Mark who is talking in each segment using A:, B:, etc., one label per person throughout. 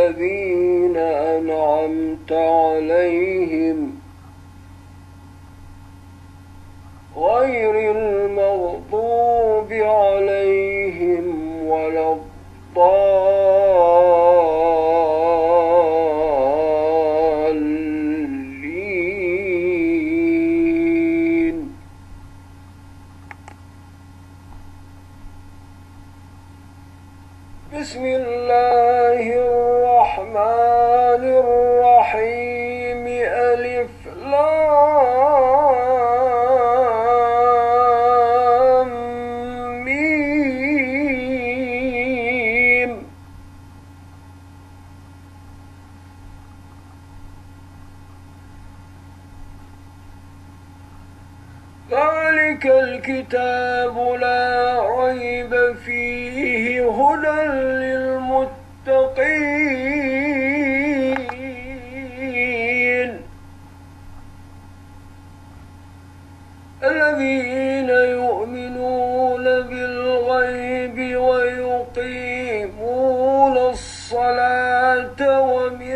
A: الذين أنعمت عليهم غير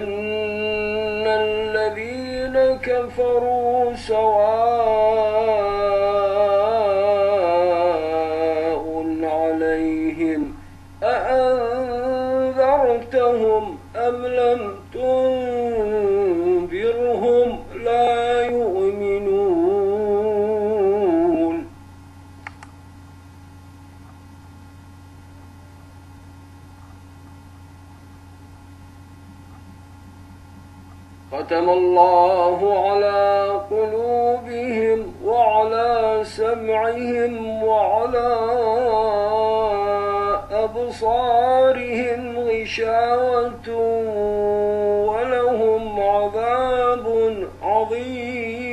A: إن الذين كفروا سواء سمعهم وعلى أبصارهم غشاوة ولهم عذاب عظيم.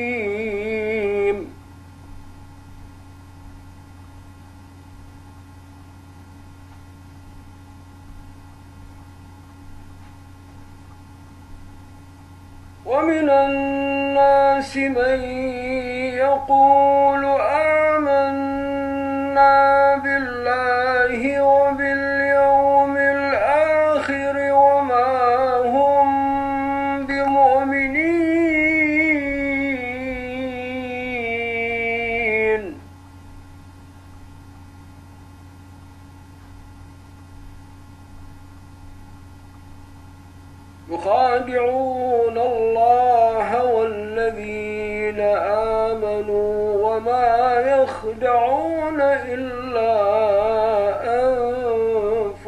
A: ومن الناس من يقول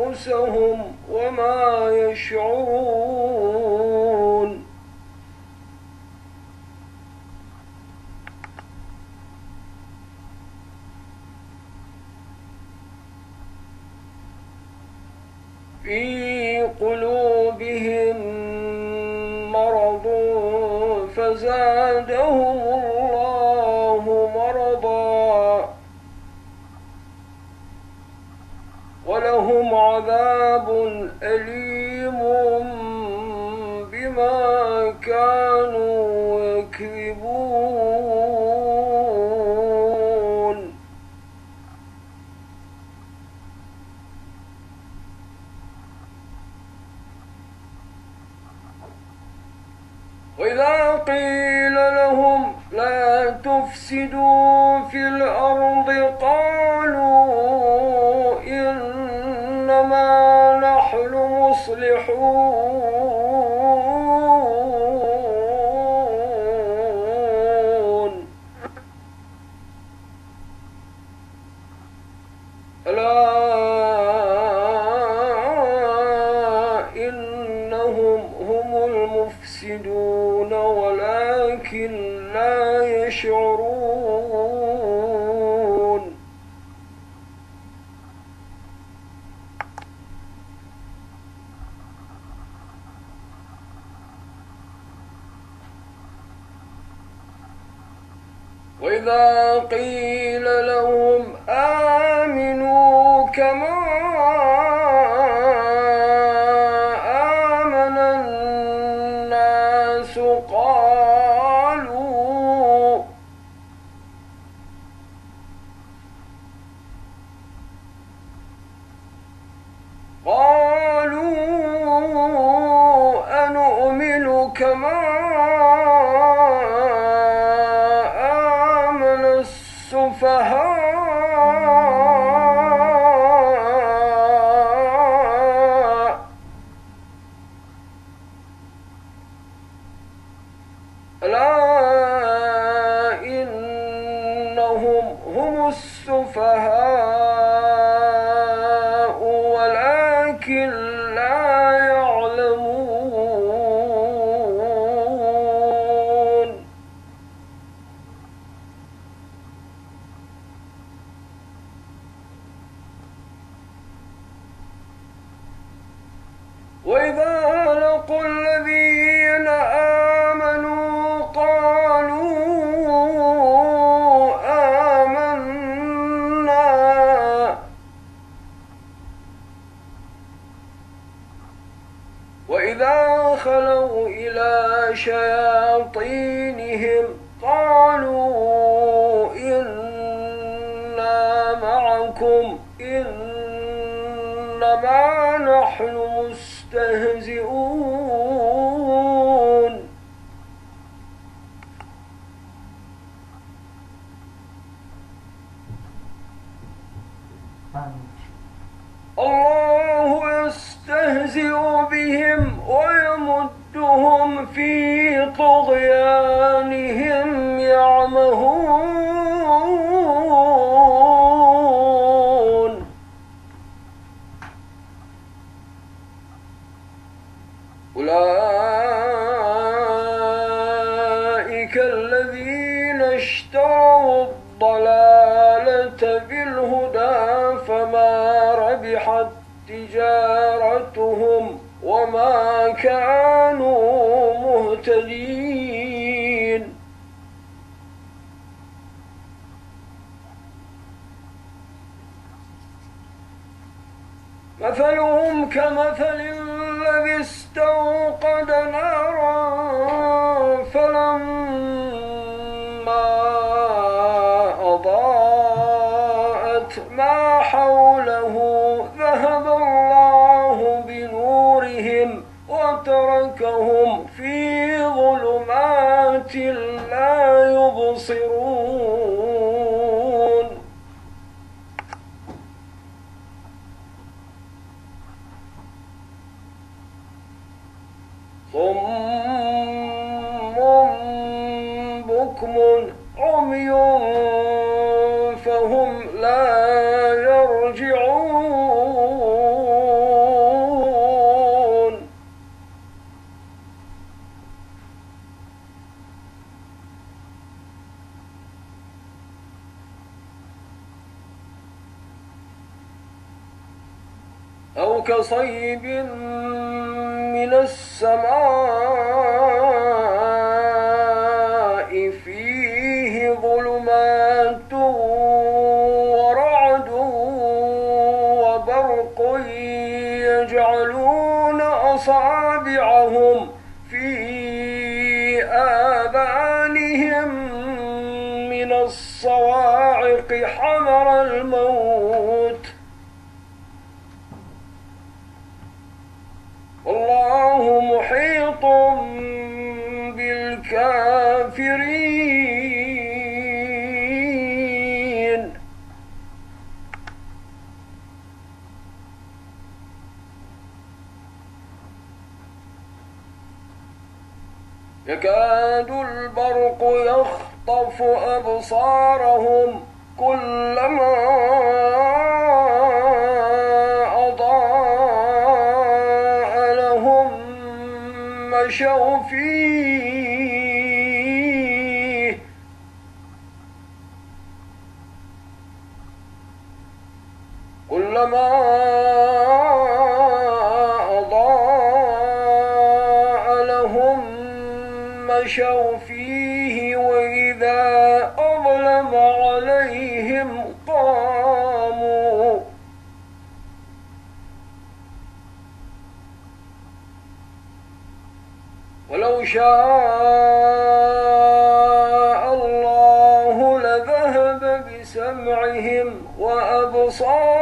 A: أنفسهم وما يشعرون تفسدوا في الأرض قال سقاء وإذا لقوا تستهزئون. تلك أصابعهم في آذانهم من الصواعق حمر الموت. أبصارهم كلما أضاء لهم مشوا فيه. كلما أضاء لهم مشوا فيه. شاء الله لذهب بسمعهم وأبصارهم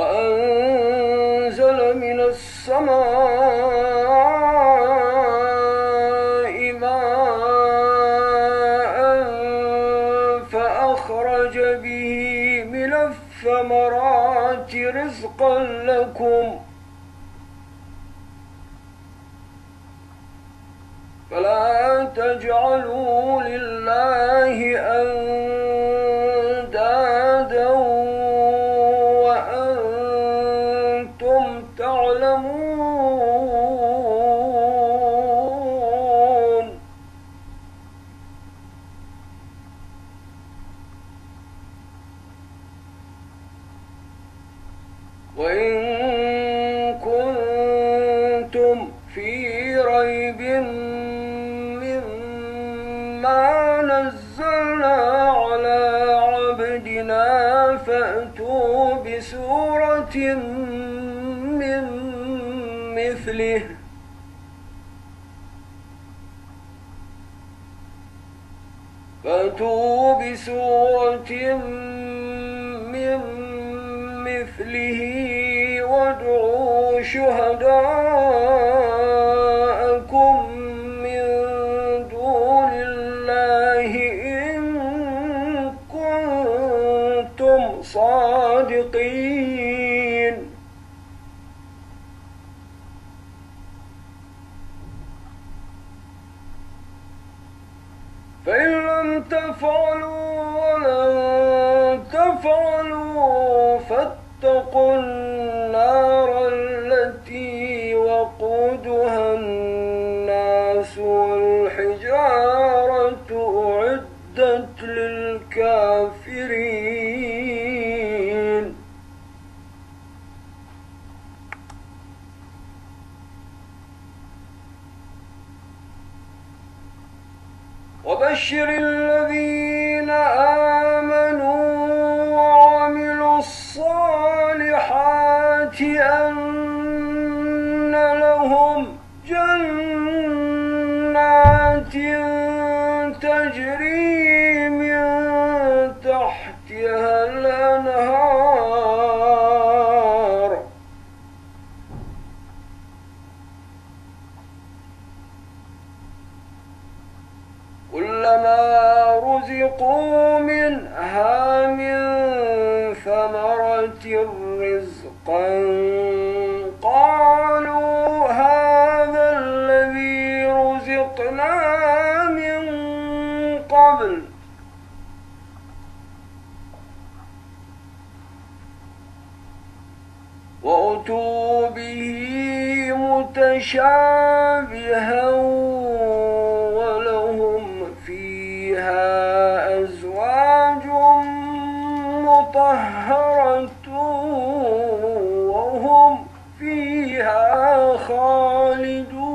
A: وأنزل من السماء ماء فأخرج به من الثمرات رزقا لكم. فلا تجعلوا لله أندادا ريب مما نزلنا على عبدنا فأتوا بسورة من مثله. فأتوا بسورة من مثله وادعوا شهداءكم تفعلوا ولن تفعلوا فاتقوا النار رزقوا منها من ثمرة رزقا. قالوا هذا الذي رزقنا من قبل. وأتوا به متشابها مطهرة وهم فيها خالدون.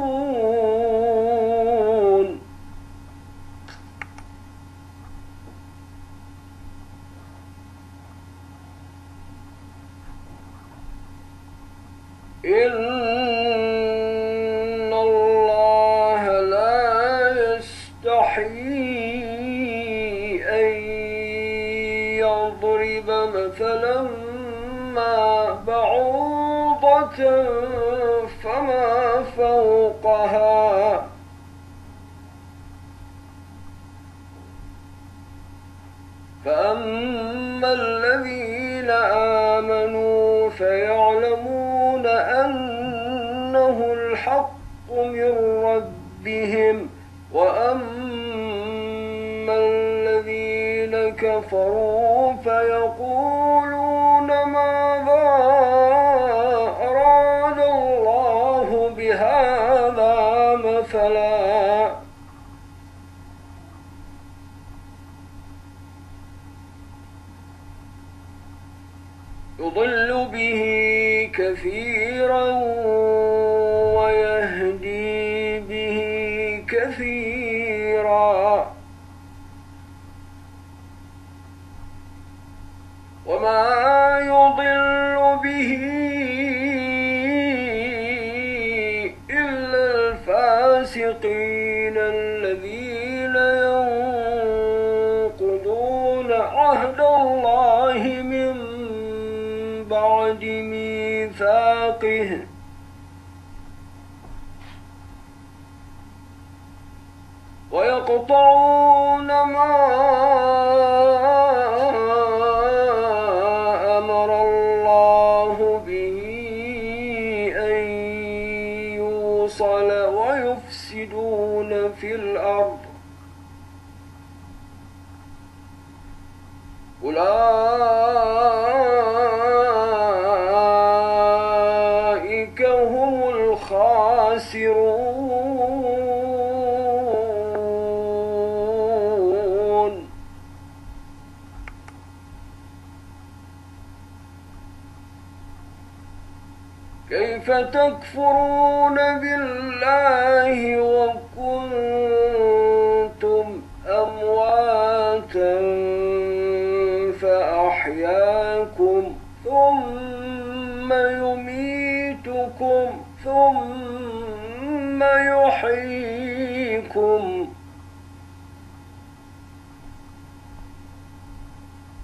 A: إن فما فوقها. فأما الذين آمنوا فيعلمون أنه الحق من ربهم وأما الذين كفروا يضل به كثيرا ويقطعون ما أمر الله به أن يوصل ويفسدون في الأرض. أولئك تكفرون بالله وكنتم أمواتا فأحياكم ثم يميتكم ثم يحييكم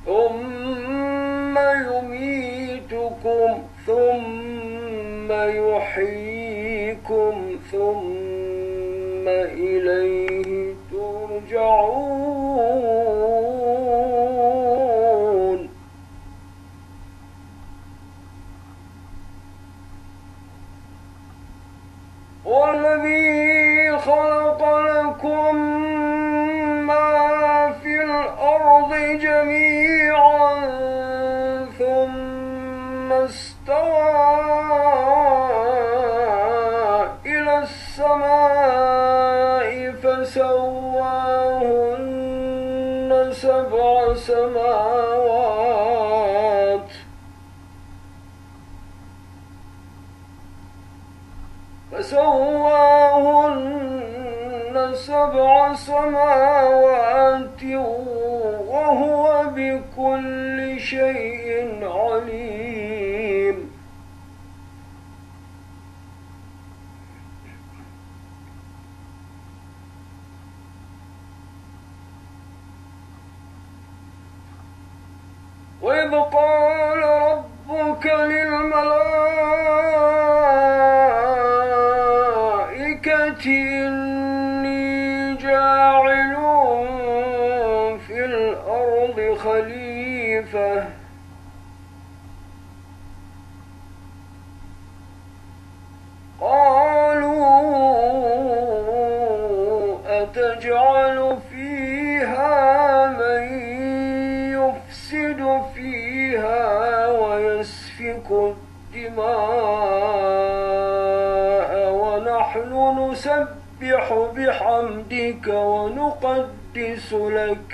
A: ثم يميتكم يحييكم ثم إليه ترجعون. سبع سماوات وهو بكل شيء عليم. وإذ قال الماء ونحن نسبح بحمدك ونقدس لك.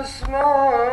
A: أسماء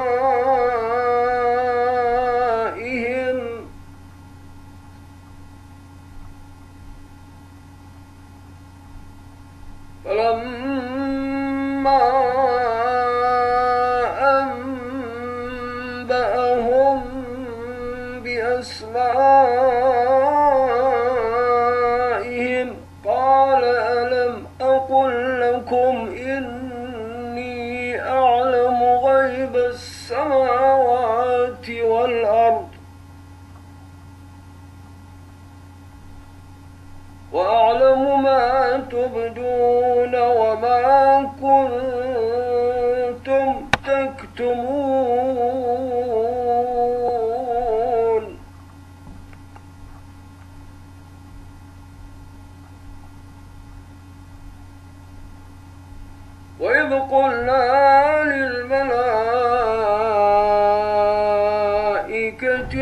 A: إذ قلنا للملائكة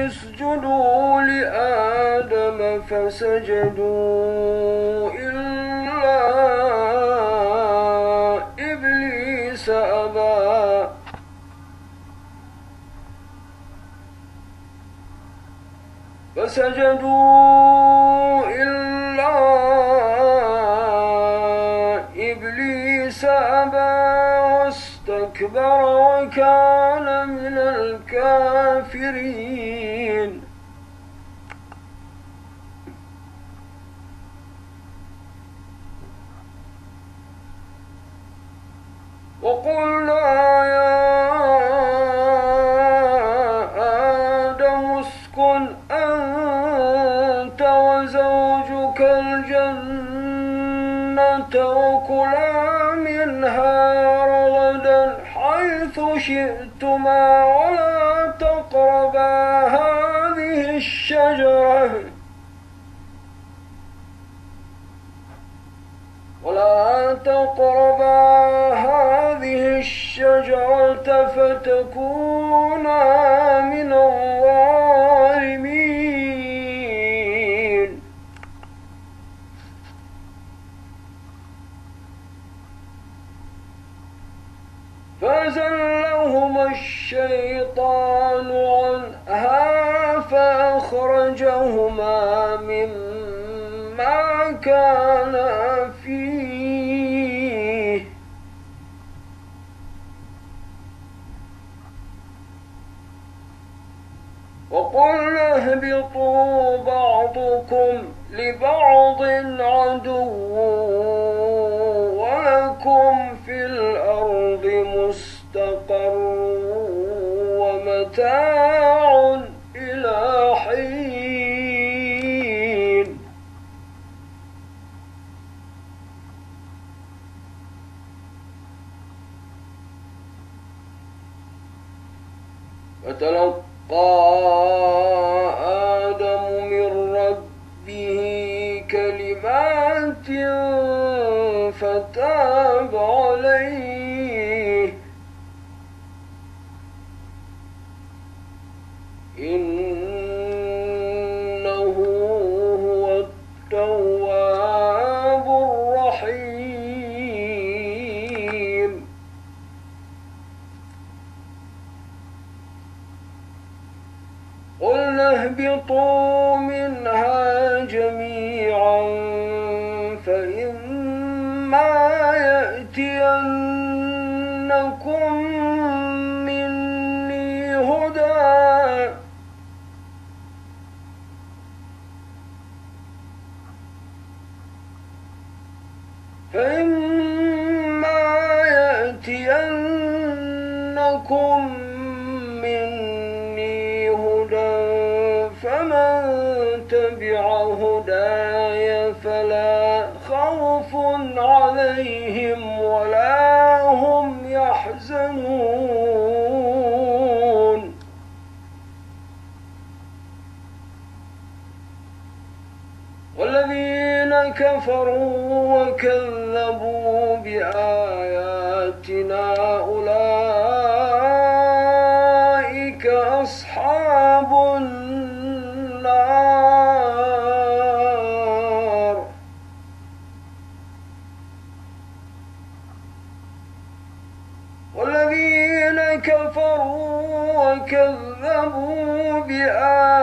A: اسجدوا لآدم فسجدوا إلا إبليس أبى. فسجدوا أكبر وكان من الكافرين. وقلنا يا آدم اسكن أنت وزوجك الجنة وكلا شئتما ولا تقربا هذه الشجرة. ولا تقربا هذه الشجرة فتكونا من الظالمين الشيطان عنها فأخرجهما مما كانا فيه. وقلنا اهبطوا بعضكم لبعض عدو. قلنا والذين كفروا وكذبوا بآياتنا أولئك أصحاب النار. والذين كفروا وكذبوا بآياتنا